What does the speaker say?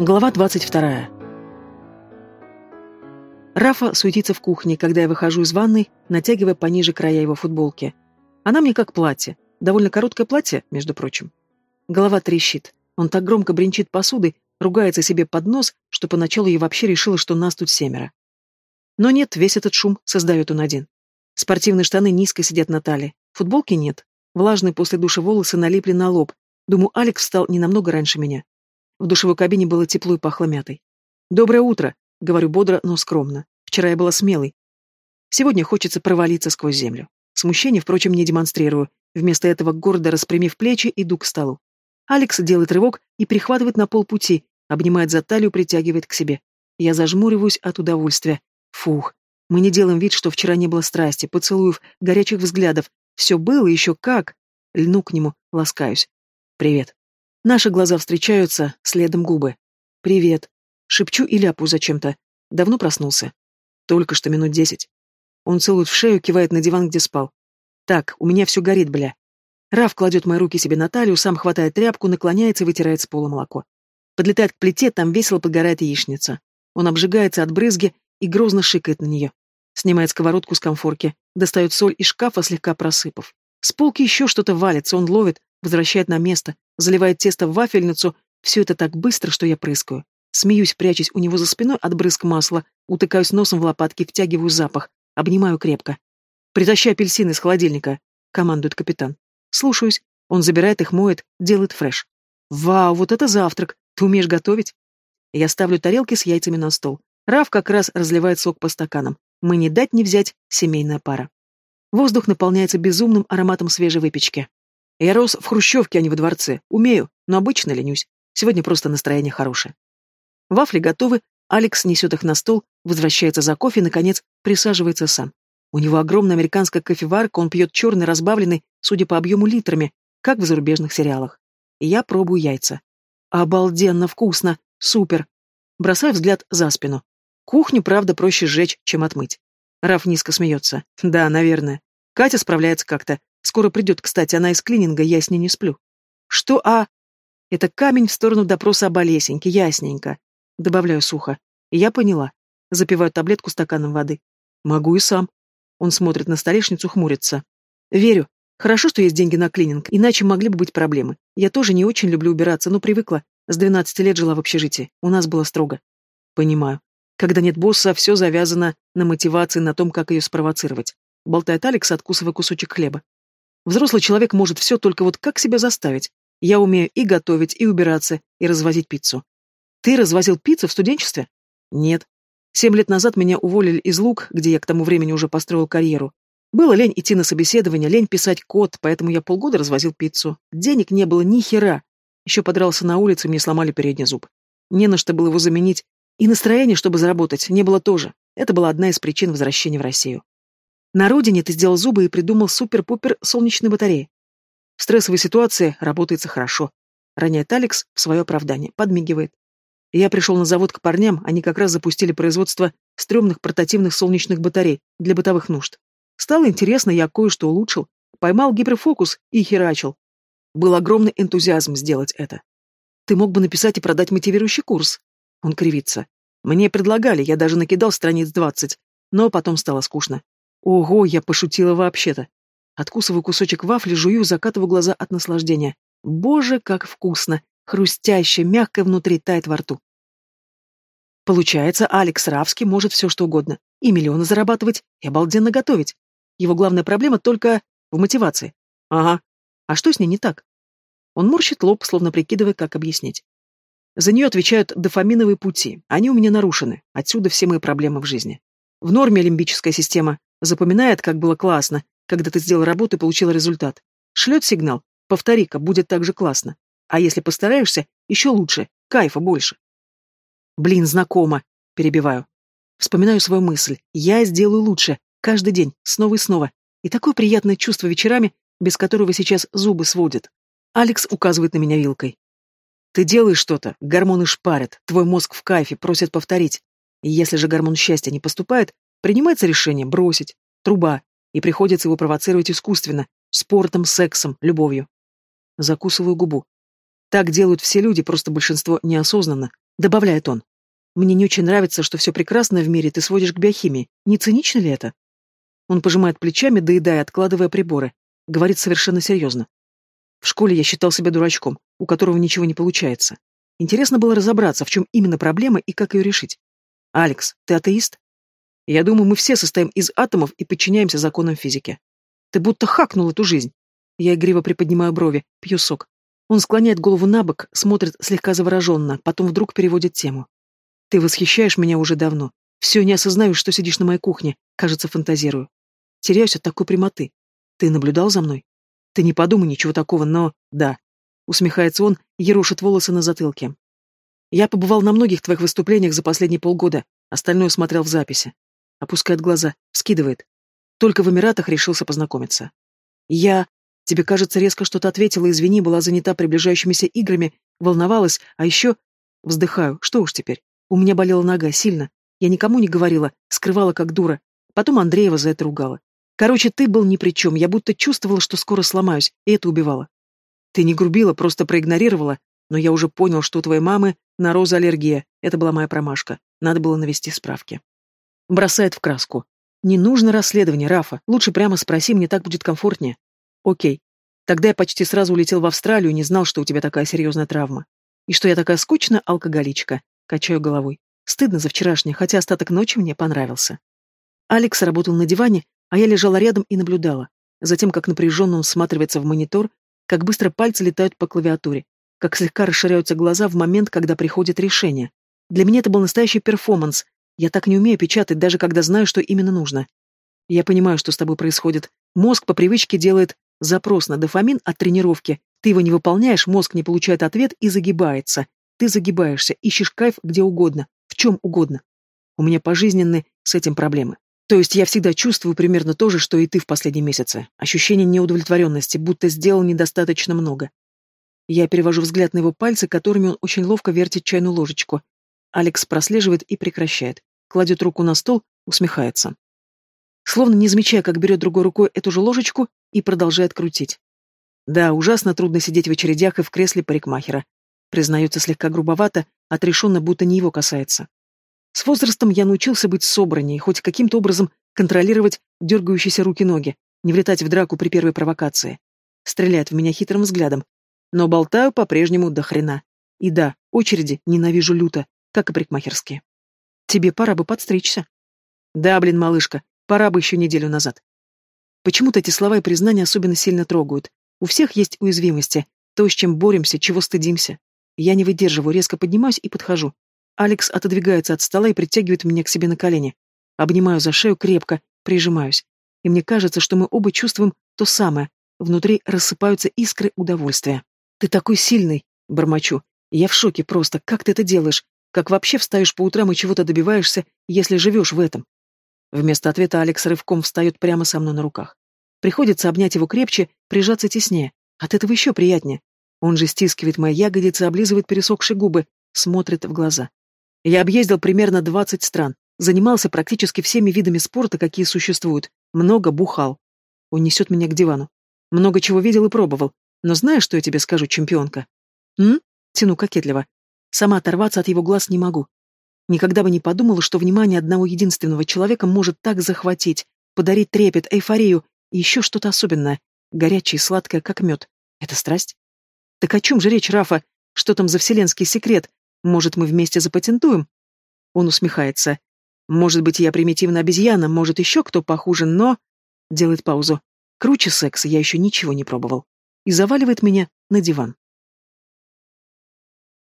Глава 22. Рафа суетится в кухне, когда я выхожу из ванной, натягивая пониже края его футболки. Она мне как платье. Довольно короткое платье, между прочим. Голова трещит. Он так громко бренчит посудой, ругается себе под нос, что поначалу я вообще решила, что нас тут семеро. Но нет, весь этот шум создает он один. Спортивные штаны низко сидят на талии. Футболки нет. Влажные после душа волосы налипли на лоб. Думаю, Алекс встал не намного раньше меня. В душевой кабине было тепло и пахло мятой. «Доброе утро», — говорю бодро, но скромно. Вчера я была смелой. Сегодня хочется провалиться сквозь землю. Смущение, впрочем, не демонстрирую. Вместо этого, гордо распрямив плечи, иду к столу. Алекс делает рывок и прихватывает на полпути, обнимает за талию, притягивает к себе. Я зажмуриваюсь от удовольствия. Фух. Мы не делаем вид, что вчера не было страсти, поцелуев, горячих взглядов. Все было еще как. Льну к нему, ласкаюсь. Привет. Наши глаза встречаются, следом губы. Привет. Шепчу и ляпу зачем-то. Давно проснулся. Только что минут десять. Он целует в шею, кивает на диван, где спал. Так, у меня все горит, бля. Раф кладет мои руки себе на талию, сам хватает тряпку, наклоняется и вытирает с пола молоко. Подлетает к плите, там весело подгорает яичница. Он обжигается от брызги и грозно шикает на нее. Снимает сковородку с комфорки, достает соль из шкафа, слегка просыпав. С полки еще что-то валится, он ловит, возвращает на место, заливает тесто в вафельницу, все это так быстро, что я прыскаю. Смеюсь, прячась у него за спиной от брызг масла, утыкаюсь носом в лопатки, втягиваю запах, обнимаю крепко. «Притащи апельсины из холодильника», — командует капитан. Слушаюсь. Он забирает их, моет, делает фреш. «Вау, вот это завтрак! Ты умеешь готовить?» Я ставлю тарелки с яйцами на стол. Раф как раз разливает сок по стаканам. Мы не дать не взять, семейная пара. Воздух наполняется безумным ароматом свежей выпечки. Я рос в хрущевке, а не во дворце. Умею, но обычно ленюсь. Сегодня просто настроение хорошее. Вафли готовы, Алекс несет их на стол, возвращается за кофе и, наконец, присаживается сам. У него огромная американская кофеварка, он пьет черный, разбавленный, судя по объему, литрами, как в зарубежных сериалах. Я пробую яйца. Обалденно вкусно! Супер! Бросаю взгляд за спину. Кухню, правда, проще сжечь, чем отмыть. Раф низко смеется. Да, наверное. Катя справляется как-то. Скоро придет, кстати, она из клининга, я с ней не сплю. Что, а? Это камень в сторону допроса об Олесеньке, ясненько. Добавляю сухо. Я поняла. Запиваю таблетку стаканом воды. Могу и сам. Он смотрит на столешницу, хмурится. Верю. Хорошо, что есть деньги на клининг, иначе могли бы быть проблемы. Я тоже не очень люблю убираться, но привыкла. С 12 лет жила в общежитии. У нас было строго. Понимаю. Когда нет босса, все завязано на мотивации, на том, как ее спровоцировать. Болтает Алекс, откусывая кусочек хлеба. Взрослый человек может все, только вот как себя заставить? Я умею и готовить, и убираться, и развозить пиццу. Ты развозил пиццу в студенчестве? Нет. Семь лет назад меня уволили из Лук, где я к тому времени уже построил карьеру. Было лень идти на собеседование, лень писать код, поэтому я полгода развозил пиццу. Денег не было ни хера. Еще подрался на улице, мне сломали передний зуб. Не на что было его заменить. И настроения, чтобы заработать, не было тоже. Это была одна из причин возвращения в Россию. На родине ты сделал зубы и придумал супер-пупер солнечные батареи. В стрессовой ситуации работается хорошо. Роняет Алекс в свое оправдание, подмигивает. Я пришел на завод к парням, они как раз запустили производство стрёмных портативных солнечных батарей для бытовых нужд. Стало интересно, я кое-что улучшил, поймал гиперфокус и херачил. Был огромный энтузиазм сделать это. Ты мог бы написать и продать мотивирующий курс. Он кривится. Мне предлагали, я даже накидал страниц двадцать, но потом стало скучно. Ого, я пошутила вообще-то. Откусываю кусочек вафли, жую, закатываю глаза от наслаждения. Боже, как вкусно! хрустящее, мягкое внутри тает во рту. Получается, Алекс Равский может все что угодно. И миллионы зарабатывать, и обалденно готовить. Его главная проблема только в мотивации. Ага. А что с ней не так? Он морщит лоб, словно прикидывая, как объяснить. За нее отвечают дофаминовые пути. Они у меня нарушены. Отсюда все мои проблемы в жизни. В норме лимбическая система запоминает, как было классно, когда ты сделал работу и получил результат. Шлет сигнал. Повтори-ка, будет так же классно. А если постараешься, еще лучше, кайфа больше. Блин, знакомо, перебиваю. Вспоминаю свою мысль. Я сделаю лучше. Каждый день, снова и снова. И такое приятное чувство вечерами, без которого сейчас зубы сводят. Алекс указывает на меня вилкой. Ты делаешь что-то, гормоны шпарят, твой мозг в кайфе, просят повторить. И если же гормон счастья не поступает, принимается решение бросить, труба, и приходится его провоцировать искусственно, спортом, сексом, любовью. Закусываю губу. Так делают все люди, просто большинство неосознанно. Добавляет он. Мне не очень нравится, что все прекрасное в мире ты сводишь к биохимии. Не цинично ли это? Он пожимает плечами, доедая, откладывая приборы. Говорит совершенно серьезно. В школе я считал себя дурачком, у которого ничего не получается. Интересно было разобраться, в чем именно проблема и как ее решить. «Алекс, ты атеист?» «Я думаю, мы все состоим из атомов и подчиняемся законам физики. Ты будто хакнул эту жизнь». Я игриво приподнимаю брови, пью сок. Он склоняет голову на бок, смотрит слегка завороженно, потом вдруг переводит тему. «Ты восхищаешь меня уже давно. Все не осознаю, что сидишь на моей кухне. Кажется, фантазирую. Теряюсь от такой прямоты. Ты наблюдал за мной? Ты не подумай ничего такого, но... Да. Усмехается он, ерошит волосы на затылке. Я побывал на многих твоих выступлениях за последние полгода, остальное смотрел в записи. Опускает глаза, скидывает. Только в Эмиратах решился познакомиться. Я... Тебе, кажется, резко что-то ответила, извини, была занята приближающимися играми, волновалась, а еще... Вздыхаю, что уж теперь. У меня болела нога, сильно. Я никому не говорила, скрывала как дура. Потом Андреева за это ругала. Короче, ты был ни при чем, я будто чувствовала, что скоро сломаюсь, и это убивало. Ты не грубила, просто проигнорировала, но я уже понял, что у твоей мамы на розу аллергия. Это была моя промашка. Надо было навести справки. Бросает в краску. Не нужно расследование, Рафа. Лучше прямо спроси, мне так будет комфортнее. Окей. Тогда я почти сразу улетел в Австралию, не знал, что у тебя такая серьезная травма. И что я такая скучная алкоголичка. Качаю головой. Стыдно за вчерашнее, хотя остаток ночи мне понравился. Алекс работал на диване, а я лежала рядом и наблюдала. Затем, как напряженно он всматривается в монитор, как быстро пальцы летают по клавиатуре, как слегка расширяются глаза в момент, когда приходит решение. Для меня это был настоящий перформанс. Я так не умею печатать, даже когда знаю, что именно нужно. Я понимаю, что с тобой происходит. Мозг по привычке делает запрос на дофамин от тренировки. Ты его не выполняешь, мозг не получает ответ и загибается. Ты загибаешься, ищешь кайф где угодно, в чем угодно. У меня пожизненны с этим проблемы. То есть я всегда чувствую примерно то же, что и ты в последние месяцы. Ощущение неудовлетворенности, будто сделал недостаточно много. Я перевожу взгляд на его пальцы, которыми он очень ловко вертит чайную ложечку. Алекс прослеживает и прекращает. Кладет руку на стол, усмехается. Словно не замечая, как берет другой рукой эту же ложечку и продолжает крутить. Да, ужасно трудно сидеть в очередях и в кресле парикмахера. Признается слегка грубовато, отрешенно, будто не его касается. С возрастом я научился быть собранней, хоть каким-то образом контролировать дергающиеся руки-ноги, не влетать в драку при первой провокации. Стреляет в меня хитрым взглядом. Но болтаю по-прежнему до хрена. И да, очереди ненавижу люто, как и парикмахерские. Тебе пора бы подстричься. Да, блин, малышка, пора бы еще неделю назад. Почему-то эти слова и признания особенно сильно трогают. У всех есть уязвимости, то, с чем боремся, чего стыдимся. Я не выдерживаю, резко поднимаюсь и подхожу. Алекс отодвигается от стола и притягивает меня к себе на колени. Обнимаю за шею крепко, прижимаюсь. И мне кажется, что мы оба чувствуем то самое. Внутри рассыпаются искры удовольствия. «Ты такой сильный!» — бормочу. «Я в шоке просто. Как ты это делаешь? Как вообще встаешь по утрам и чего-то добиваешься, если живешь в этом?» Вместо ответа Алекс рывком встает прямо со мной на руках. Приходится обнять его крепче, прижаться теснее. От этого еще приятнее. Он же стискивает мои ягодицы, облизывает пересохшие губы, смотрит в глаза. Я объездил примерно 20 стран, занимался практически всеми видами спорта, какие существуют, много бухал. Он несет меня к дивану. Много чего видел и пробовал. Но знаешь, что я тебе скажу, чемпионка? М? Тяну кокетливо. Сама оторваться от его глаз не могу. Никогда бы не подумала, что внимание одного единственного человека может так захватить, подарить трепет, эйфорию и еще что-то особенное, горячее и сладкое, как мед. Это страсть? Так о чем же речь, Рафа? Что там за вселенский секрет, может, мы вместе запатентуем? Он усмехается. Может быть, я примитивная обезьяна, может, еще кто похуже, но... Делает паузу. Круче секса я еще ничего не пробовал. И заваливает меня на диван.